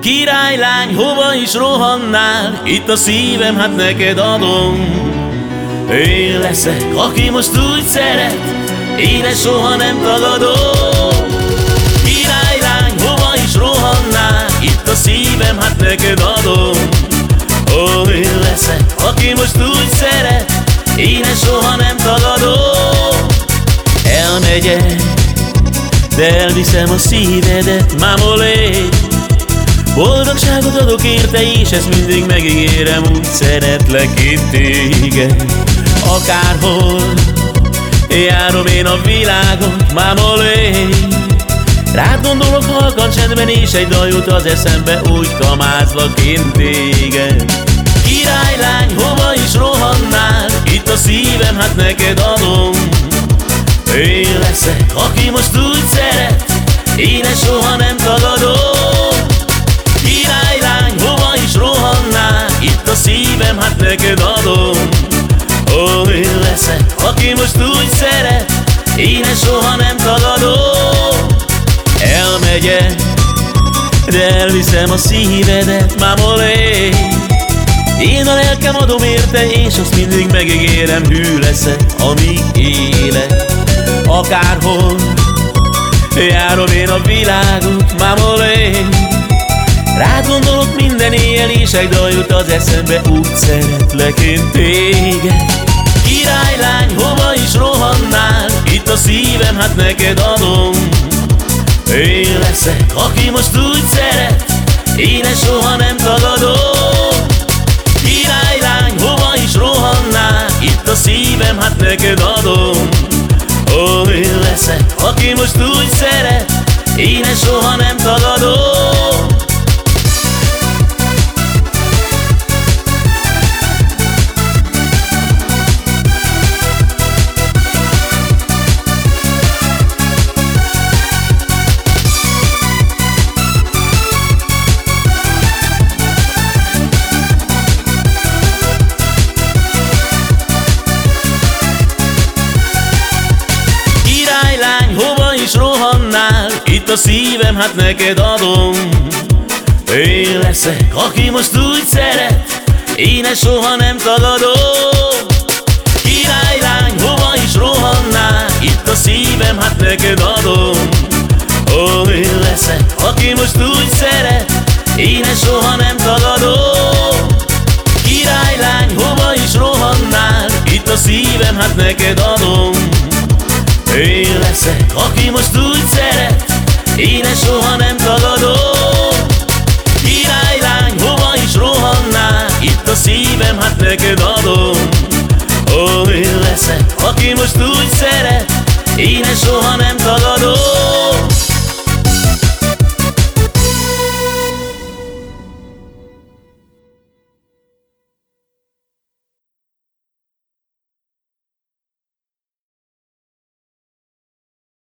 Királylány, hova is rohannál, itt a szívem, hát neked adom. Én leszek, aki most úgy szeret, én ezt soha nem tagadom. Királylány, hova is rohannál, itt a szívem, hát neked adom. Ó, én leszek, aki most úgy szeret, én ezt soha nem tagadom. Elmegyek, de elviszem a szívedet, mámolé Adok érte, és ezt mindig megígérem Úgy szeretlek itt téged. Akárhol járom én a világot, mámolé Rád gondolok halkan csendben, és egy dal jut az eszembe Úgy kamázlak én téged. Királylány, hova is rohannál? Itt a szívem, hát neked adom. Én leszek, aki most úgy szeret Én ezt soha nem tagadom Elmegyek, de elviszem a szívedet, mámolé én a lelkem adom érte, és azt mindig megígérem Hű leszek, amíg élek. Akárhol járom én a világot, mámolé Rád gondolok minden éjjel, és egy dal jut az eszembe Úgy szeretlek én téged. Királylány, hova is rohannál? Itt a szívem, hát neked adom Én leszek, aki most úgy szeret. Én soha nem tagadom Itt a szívem, hát neked adom. Én leszek, aki most úgy szeret Én ezt soha nem tagadom. Királylány, hova is rohannál? Itt a szívem, hát neked adom. Ó, én leszek, aki most úgy szeret Én ezt soha nem tagadom. Királylány, hova is rohannál? Itt a szívem, hát neked adom. Én leszek, aki most úgy szeret én ezt soha nem tagadom